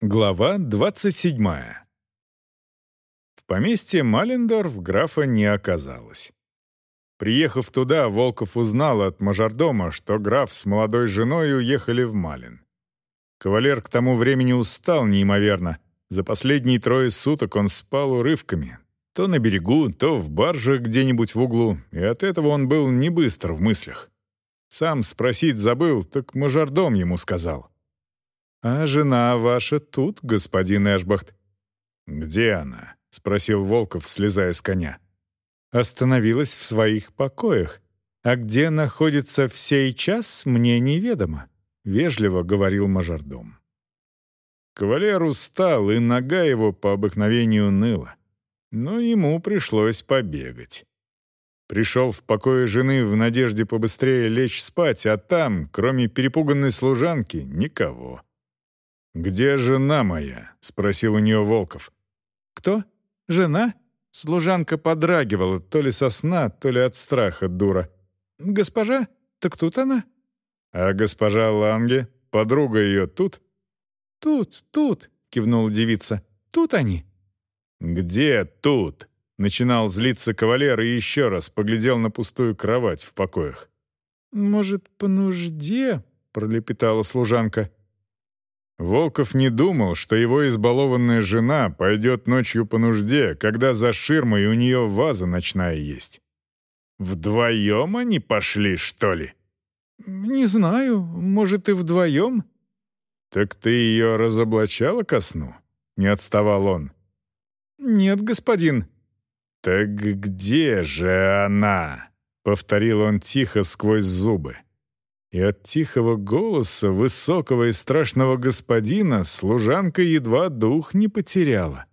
Глава 27. В поместье Малендорф графа не оказалось. Приехав туда, Волков узнал от мажордома, что граф с молодой женой уехали в Малин. Кавалер к тому времени устал неимоверно. За последние трое суток он спал урывками. То на берегу, то в барже где-нибудь в углу, и от этого он был не быстр в мыслях. Сам спросить забыл, так мажордом ему сказал — «А жена ваша тут, господин Эшбахт?» «Где она?» — спросил Волков, слезая с коня. «Остановилась в своих покоях. А где находится в сей час, мне неведомо», — вежливо говорил мажордом. Кавалер устал, и нога его по обыкновению ныла. Но ему пришлось побегать. Пришел в покое жены в надежде побыстрее лечь спать, а там, кроме перепуганной служанки, никого. «Где жена моя?» — спросил у нее Волков. «Кто? Жена?» Служанка подрагивала, то ли со сна, то ли от страха, дура. «Госпожа? Так тут она?» «А госпожа Ланге? Подруга ее тут?» «Тут, тут», — кивнула девица. «Тут они». «Где тут?» — начинал злиться кавалер и еще раз поглядел на пустую кровать в покоях. «Может, по нужде?» — пролепетала служанка. Волков не думал, что его избалованная жена пойдет ночью по нужде, когда за ширмой у нее ваза ночная есть. Вдвоем они пошли, что ли? «Не знаю, может, и вдвоем». «Так ты ее разоблачала ко сну?» — не отставал он. «Нет, господин». «Так где же она?» — повторил он тихо сквозь зубы и от тихого голоса высокого и страшного господина служанка едва дух не потеряла.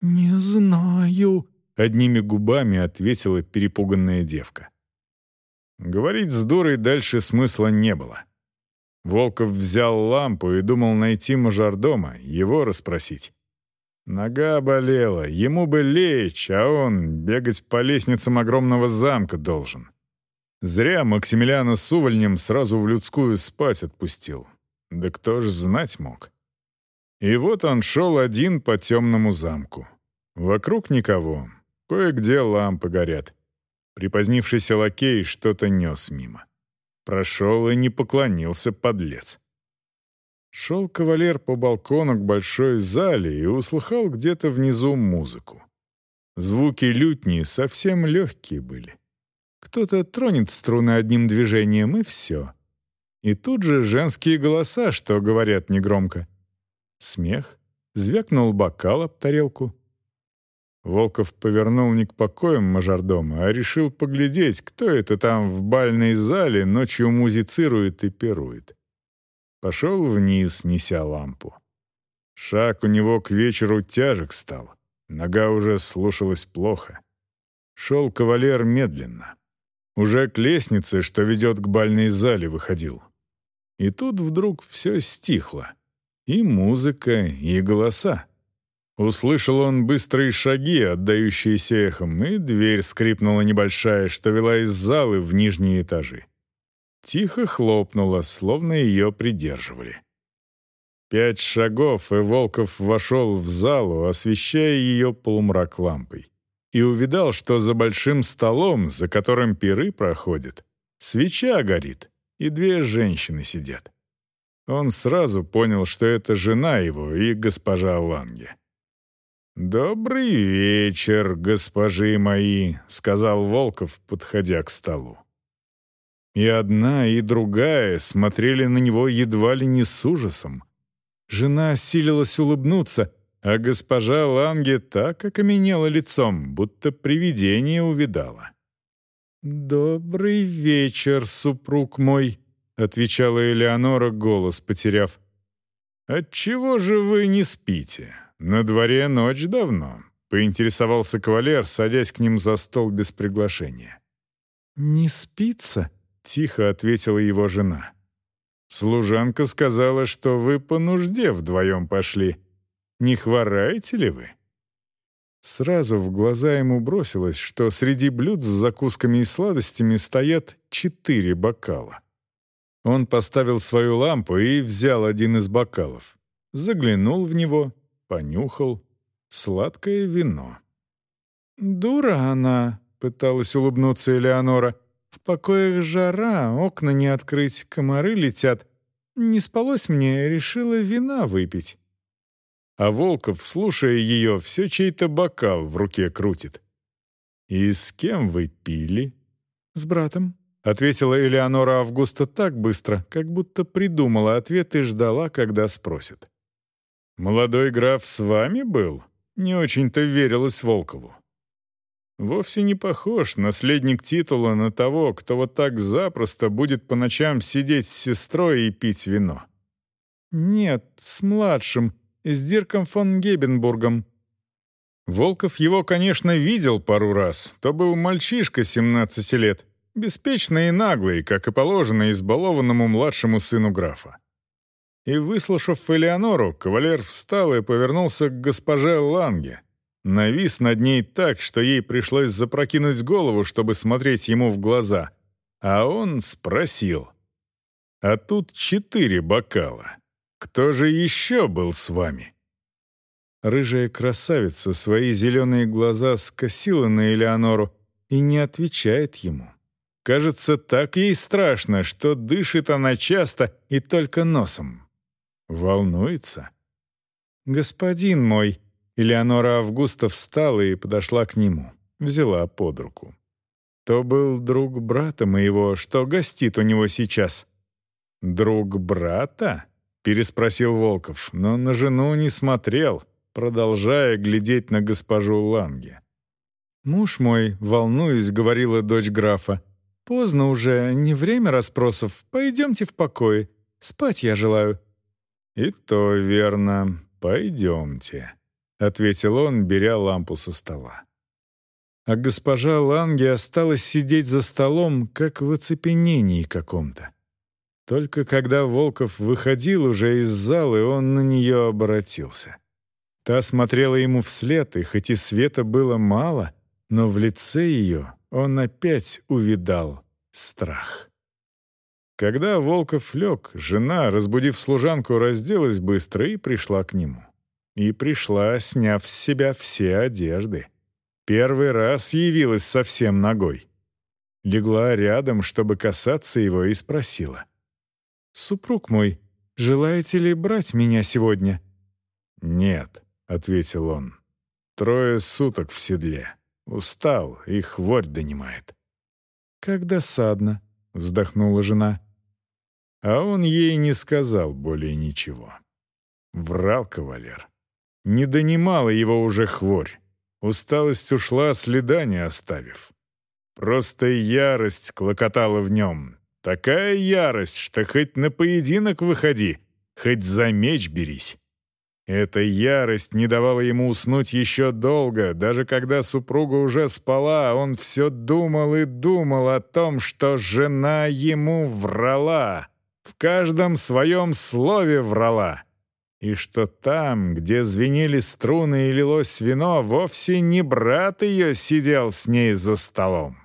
«Не знаю», — одними губами ответила перепуганная девка. Говорить с дурой дальше смысла не было. Волков взял лампу и думал найти мажордома, его расспросить. Нога болела, ему бы лечь, а он бегать по лестницам огромного замка должен. Зря Максимилиана с увольнем сразу в людскую спать отпустил. Да кто ж знать мог. И вот он шел один по темному замку. Вокруг никого, кое-где лампы горят. Припозднившийся лакей что-то нес мимо. Прошел и не поклонился подлец. Шел кавалер по балкону к большой зале и услыхал где-то внизу музыку. Звуки лютни совсем легкие были. Кто-то тронет струны одним движением, и все. И тут же женские голоса, что говорят негромко. Смех. Звякнул бокал об тарелку. Волков повернул не к покоям мажордома, а решил поглядеть, кто это там в бальной зале ночью музицирует и пирует. Пошел вниз, неся лампу. Шаг у него к вечеру тяжек стал. Нога уже слушалась плохо. Шел кавалер медленно. Уже к лестнице, что ведет к бальной зале, выходил. И тут вдруг все стихло. И музыка, и голоса. Услышал он быстрые шаги, отдающиеся эхом, и дверь скрипнула небольшая, что вела из залы в нижние этажи. Тихо хлопнула, словно ее придерживали. Пять шагов, и Волков вошел в залу, освещая ее полумрак лампой и увидал, что за большим столом, за которым пиры проходят, свеча горит, и две женщины сидят. Он сразу понял, что это жена его и госпожа Ланге. «Добрый вечер, госпожи мои», — сказал Волков, подходя к столу. И одна, и другая смотрели на него едва ли не с ужасом. Жена силилась улыбнуться — а госпожа Ланге так окаменела лицом, будто привидение увидала. «Добрый вечер, супруг мой», — отвечала Элеонора, голос потеряв. «Отчего же вы не спите? На дворе ночь давно», — поинтересовался кавалер, садясь к ним за стол без приглашения. «Не спится?» — тихо ответила его жена. «Служанка сказала, что вы по нужде вдвоем пошли», не хвораете ли вы?» Сразу в глаза ему бросилось, что среди блюд с закусками и сладостями стоят четыре бокала. Он поставил свою лампу и взял один из бокалов. заглянул в него, понюхал. Сладкое вино. «Дура она», — пыталась улыбнуться Элеонора. «В покоях жара, окна не открыть, комары летят. Не спалось мне, решила вина выпить». А Волков, слушая ее, все чей-то бокал в руке крутит. «И с кем вы пили?» «С братом», — ответила Элеонора Августа так быстро, как будто придумала ответ и ждала, когда спросят. «Молодой граф с вами был?» Не очень-то верилось Волкову. Вовсе не похож наследник титула на того, кто вот так запросто будет по ночам сидеть с сестрой и пить вино. «Нет, с младшим, с Дирком фон Гебенбургом», Волков его, конечно, видел пару раз. То был мальчишка 17 лет, беспечный и наглый, как и положено избалованному младшему сыну графа. И, выслушав Элеонору, кавалер встал и повернулся к госпоже Ланге. Навис над ней так, что ей пришлось запрокинуть голову, чтобы смотреть ему в глаза. А он спросил. «А тут четыре бокала. Кто же еще был с вами?» Рыжая красавица свои зеленые глаза скосила на Элеонору и не отвечает ему. Кажется, так ей страшно, что дышит она часто и только носом. Волнуется. «Господин мой!» Элеонора Августа встала и подошла к нему, взяла под руку. «То был друг брата моего, что гостит у него сейчас». «Друг брата?» — переспросил Волков, но на жену не смотрел — продолжая глядеть на госпожу Ланге. «Муж мой, волнуюсь», — говорила дочь графа, — «поздно уже, не время расспросов, пойдемте в покое, спать я желаю». «И то верно, пойдемте», — ответил он, беря лампу со стола. А госпожа Ланге осталась сидеть за столом, как в оцепенении каком-то. Только когда Волков выходил уже из зала, он на нее обратился. Та смотрела ему вслед, и хоть и света было мало, но в лице ее он опять увидал страх. Когда Волков лег, жена, разбудив служанку, разделась быстро и пришла к нему. И пришла, сняв с себя все одежды. Первый раз явилась совсем ногой. Легла рядом, чтобы касаться его, и спросила. «Супруг мой, желаете ли брать меня сегодня?» «Нет», — ответил он. «Трое суток в седле. Устал, и хворь донимает». «Как досадно», — вздохнула жена. А он ей не сказал более ничего. Врал кавалер. Не донимала его уже хворь. Усталость ушла, следа не оставив. Просто ярость клокотала в нем. Такая ярость, что хоть на поединок выходи, хоть за меч берись. Эта ярость не давала ему уснуть еще долго, даже когда супруга уже спала, он все думал и думал о том, что жена ему врала, в каждом своем слове врала, и что там, где звенели струны и лилось вино, вовсе не брат ее сидел с ней за столом.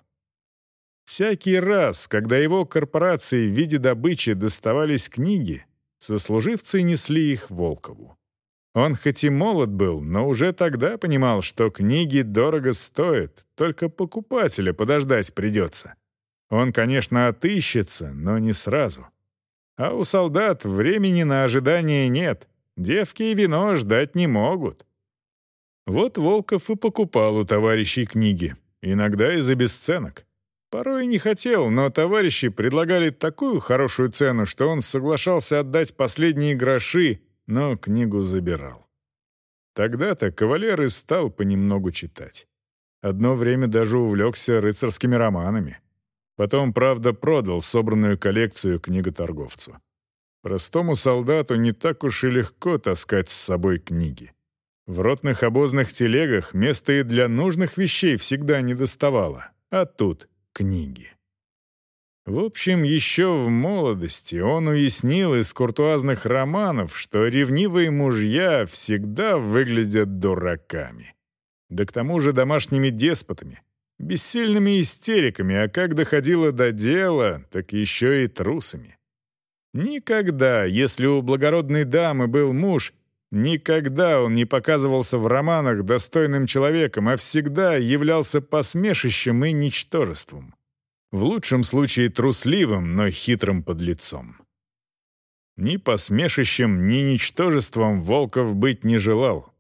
Всякий раз, когда его корпорации в виде добычи доставались книги, сослуживцы несли их Волкову. Он хоть и молод был, но уже тогда понимал, что книги дорого стоят, только покупателя подождать придется. Он, конечно, отыщется, но не сразу. А у солдат времени на ожидание нет, девки и вино ждать не могут. Вот Волков и покупал у товарищей книги, иногда и за бесценок. Порой не хотел, но товарищи предлагали такую хорошую цену, что он соглашался отдать последние гроши но книгу забирал. Тогда-то кавалер и стал понемногу читать. Одно время даже увлекся рыцарскими романами. Потом, правда, продал собранную коллекцию книготорговцу. Простому солдату не так уж и легко таскать с собой книги. В ротных обозных телегах места и для нужных вещей всегда не доставало, а тут книги. В общем, еще в молодости он уяснил из куртуазных романов, что ревнивые мужья всегда выглядят дураками. Да к тому же домашними деспотами, бессильными истериками, а как доходило до дела, так еще и трусами. Никогда, если у благородной дамы был муж, Никогда он не показывался в романах достойным человеком, а всегда являлся посмешищем и ничтожеством. В лучшем случае трусливым, но хитрым подлецом. Ни посмешищем, ни ничтожеством Волков быть не желал.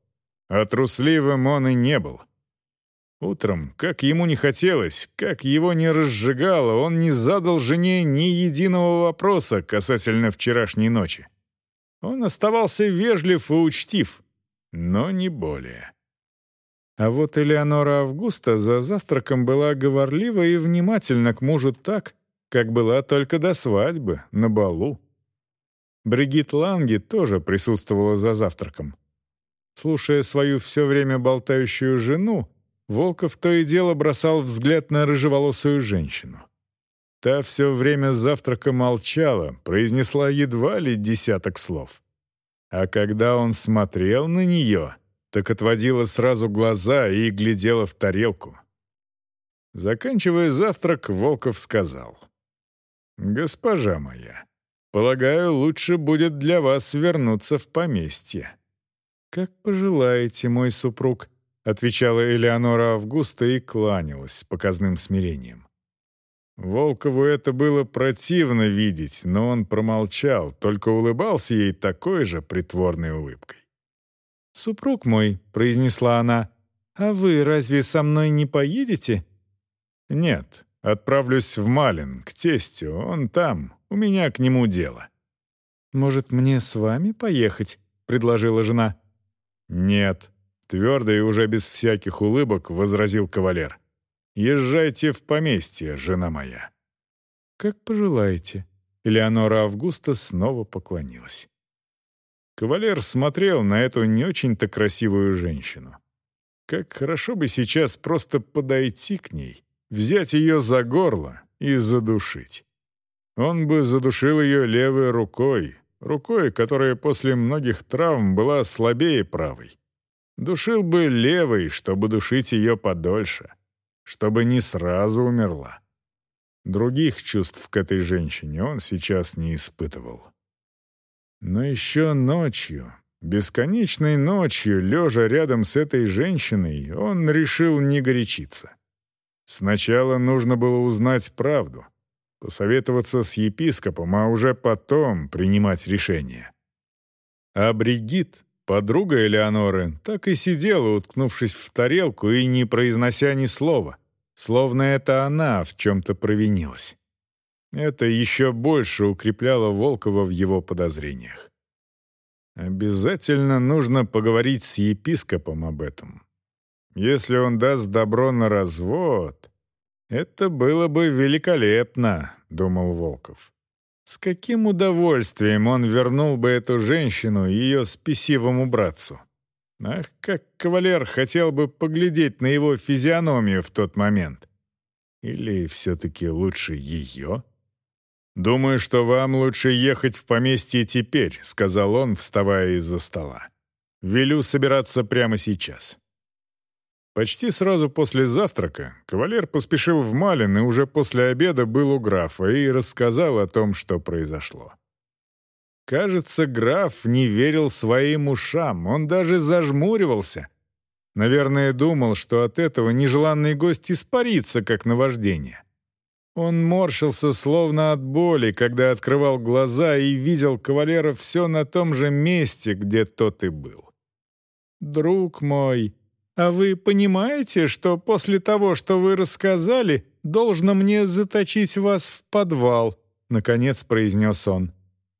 А трусливым он и не был. Утром, как ему не хотелось, как его не разжигало, он не задал жене ни единого вопроса касательно вчерашней ночи. Он оставался вежлив и учтив, но не более. А вот Элеонора Августа за завтраком была говорлива и внимательна к мужу так, как была только до свадьбы, на балу. Бригит Ланги тоже присутствовала за завтраком. Слушая свою все время болтающую жену, Волков то и дело бросал взгляд на рыжеволосую женщину. Та все время завтрака молчала, произнесла едва ли десяток слов. А когда он смотрел на нее, так отводила сразу глаза и глядела в тарелку. Заканчивая завтрак, Волков сказал. «Госпожа моя, полагаю, лучше будет для вас вернуться в поместье». «Как пожелаете, мой супруг», — отвечала Элеонора Августа и кланялась с показным смирением. Волкову это было противно видеть, но он промолчал, только улыбался ей такой же притворной улыбкой. «Супруг мой», — произнесла она, — «а вы разве со мной не поедете?» «Нет, отправлюсь в Малин, к тестю, он там, у меня к нему дело». «Может, мне с вами поехать?» — предложила жена. «Нет», — твердо и уже без всяких улыбок возразил кавалер. Езжайте в поместье, жена моя». «Как пожелаете». Элеонора Августа снова поклонилась. Кавалер смотрел на эту не очень-то красивую женщину. Как хорошо бы сейчас просто подойти к ней, взять ее за горло и задушить. Он бы задушил ее левой рукой, рукой, которая после многих травм была слабее правой. Душил бы левой, чтобы душить ее подольше чтобы не сразу умерла. Других чувств к этой женщине он сейчас не испытывал. Но еще ночью, бесконечной ночью, лежа рядом с этой женщиной, он решил не горячиться. Сначала нужно было узнать правду, посоветоваться с епископом, а уже потом принимать решение. А Бригит, Подруга Элеоноры так и сидела, уткнувшись в тарелку и не произнося ни слова, словно это она в чем-то провинилась. Это еще больше укрепляло Волкова в его подозрениях. Обязательно нужно поговорить с епископом об этом. Если он даст добро на развод, это было бы великолепно, думал Волков. С каким удовольствием он вернул бы эту женщину ее спесивому братцу. Ах, как кавалер хотел бы поглядеть на его физиономию в тот момент. Или все-таки лучше ее? «Думаю, что вам лучше ехать в поместье теперь», — сказал он, вставая из-за стола. «Велю собираться прямо сейчас». Почти сразу после завтрака кавалер поспешил в Малин и уже после обеда был у графа и рассказал о том, что произошло. Кажется, граф не верил своим ушам, он даже зажмуривался. Наверное, думал, что от этого нежеланный гость испарится, как наваждение. Он морщился словно от боли, когда открывал глаза и видел кавалера все на том же месте, где тот и был. «Друг мой», «А вы понимаете, что после того, что вы рассказали, должно мне заточить вас в подвал?» — наконец произнес он.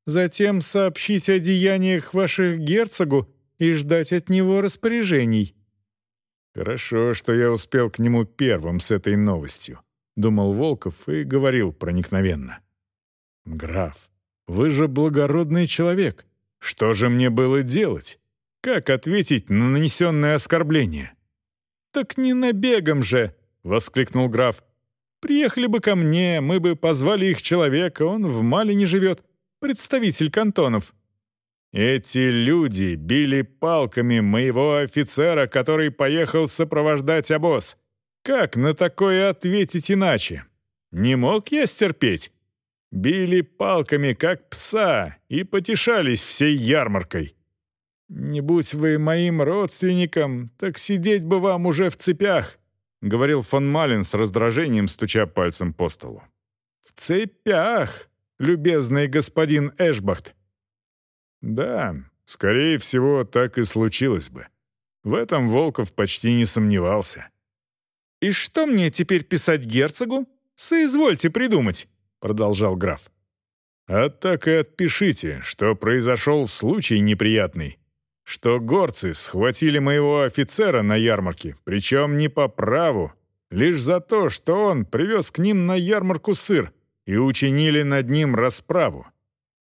«Затем сообщить о деяниях ваших герцогу и ждать от него распоряжений». «Хорошо, что я успел к нему первым с этой новостью», — думал Волков и говорил проникновенно. «Граф, вы же благородный человек. Что же мне было делать? Как ответить на нанесенное оскорбление? «Так не набегом же!» — воскликнул граф. «Приехали бы ко мне, мы бы позвали их человека, он в Малине живет, представитель кантонов». «Эти люди били палками моего офицера, который поехал сопровождать обоз. Как на такое ответить иначе? Не мог я стерпеть?» Били палками, как пса, и потешались всей ярмаркой. «Не будь вы моим родственником, так сидеть бы вам уже в цепях», — говорил фон Малин с раздражением, стуча пальцем по столу. «В цепях, любезный господин Эшбахт». Да, скорее всего, так и случилось бы. В этом Волков почти не сомневался. «И что мне теперь писать герцогу? Соизвольте придумать», — продолжал граф. «А так и отпишите, что произошел случай неприятный, что горцы схватили моего офицера на ярмарке, причем не по праву, лишь за то, что он привез к ним на ярмарку сыр и учинили над ним расправу.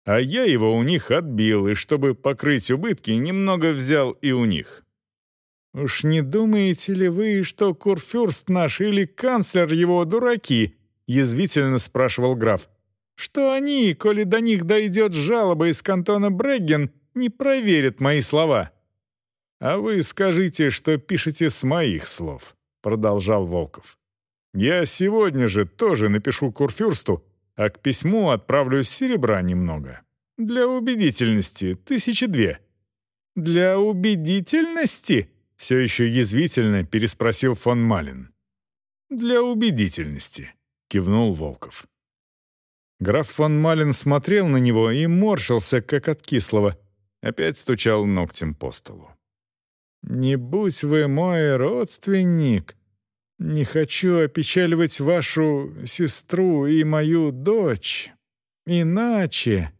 А я его у них отбил, и чтобы покрыть убытки, немного взял и у них. «Уж не думаете ли вы, что Курфюрст наш или канцлер его дураки?» — язвительно спрашивал граф. «Что они, коли до них дойдет жалоба из кантона Брегген, не проверят мои слова?» «А вы скажите, что пишете с моих слов», — продолжал Волков. «Я сегодня же тоже напишу Курфюрсту, а к письму отправлю серебра немного. Для убедительности, тысячи две». «Для убедительности?» Все еще язвительно переспросил фон Малин. «Для убедительности», — кивнул Волков. Граф фон Малин смотрел на него и морщился, как от кислого. Опять стучал ногтем по столу. «Не будь вы мой родственник. Не хочу опечаливать вашу сестру и мою дочь. Иначе...»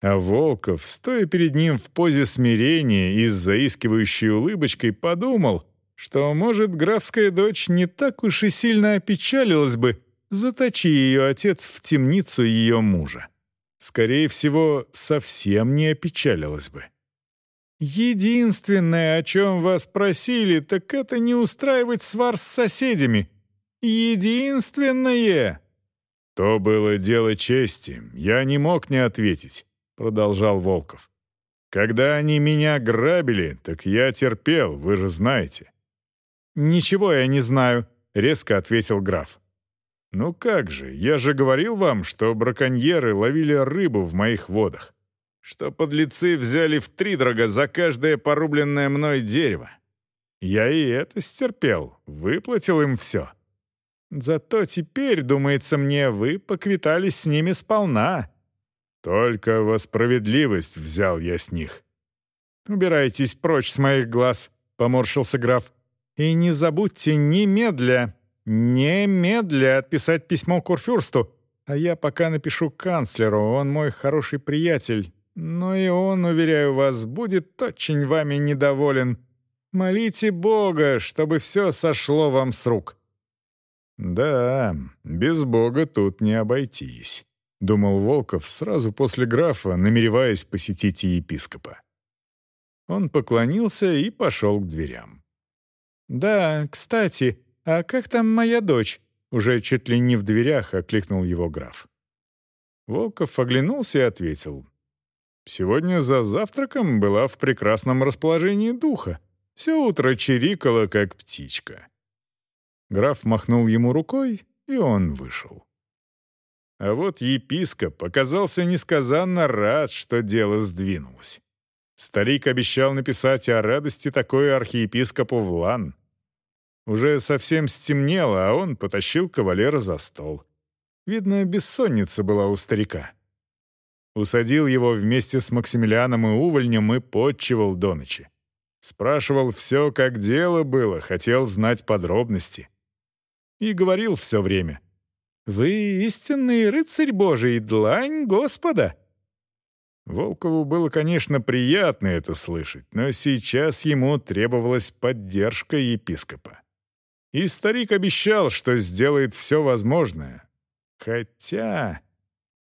А Волков, стоя перед ним в позе смирения и с заискивающей улыбочкой, подумал, что, может, графская дочь не так уж и сильно опечалилась бы, заточи ее отец в темницу ее мужа. Скорее всего, совсем не опечалилась бы. «Единственное, о чем вас просили, так это не устраивать свар с соседями. Единственное!» То было дело чести, я не мог не ответить. — продолжал Волков. «Когда они меня грабили, так я терпел, вы же знаете». «Ничего я не знаю», — резко ответил граф. «Ну как же, я же говорил вам, что браконьеры ловили рыбу в моих водах, что подлецы взяли в втридорога за каждое порубленное мной дерево. Я и это стерпел, выплатил им все. Зато теперь, думается мне, вы поквитались с ними сполна, только во справедливость взял я с них. «Убирайтесь прочь с моих глаз», — поморщился граф. «И не забудьте немедля, немедля отписать письмо Курфюрсту, а я пока напишу канцлеру, он мой хороший приятель, но и он, уверяю вас, будет очень вами недоволен. Молите Бога, чтобы все сошло вам с рук». «Да, без Бога тут не обойтись» думал Волков сразу после графа, намереваясь посетить епископа. Он поклонился и пошел к дверям. «Да, кстати, а как там моя дочь?» Уже чуть ли не в дверях окликнул его граф. Волков оглянулся и ответил. «Сегодня за завтраком была в прекрасном расположении духа. Все утро чирикала, как птичка». Граф махнул ему рукой, и он вышел. А вот епископ оказался несказанно рад, что дело сдвинулось. Старик обещал написать о радости такой архиепископу в Лан. Уже совсем стемнело, а он потащил кавалера за стол. Видно, бессонница была у старика. Усадил его вместе с Максимилианом и Увольнем и подчивал до ночи. Спрашивал все, как дело было, хотел знать подробности. И говорил все время — вы истинный рыцарь Божий, длань Господа!» Волкову было, конечно, приятно это слышать, но сейчас ему требовалась поддержка епископа. И старик обещал, что сделает все возможное. Хотя...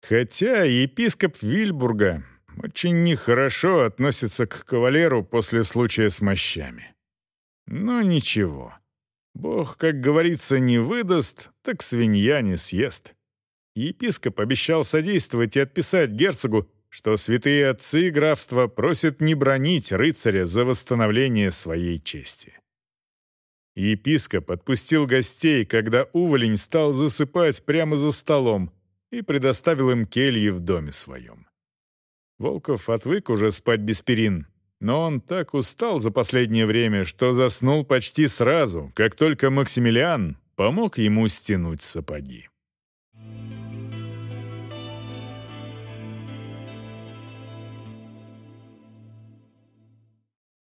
Хотя епископ Вильбурга очень нехорошо относится к кавалеру после случая с мощами. Но ничего. Бог, как говорится, не выдаст, так свинья не съест. Епископ обещал содействовать и отписать герцогу, что святые отцы графства просят не бронить рыцаря за восстановление своей чести. Епископ отпустил гостей, когда уволень стал засыпать прямо за столом и предоставил им кельи в доме своем. Волков отвык уже спать без перин, но он так устал за последнее время, что заснул почти сразу, как только Максимилиан помог ему стянуть сапоги.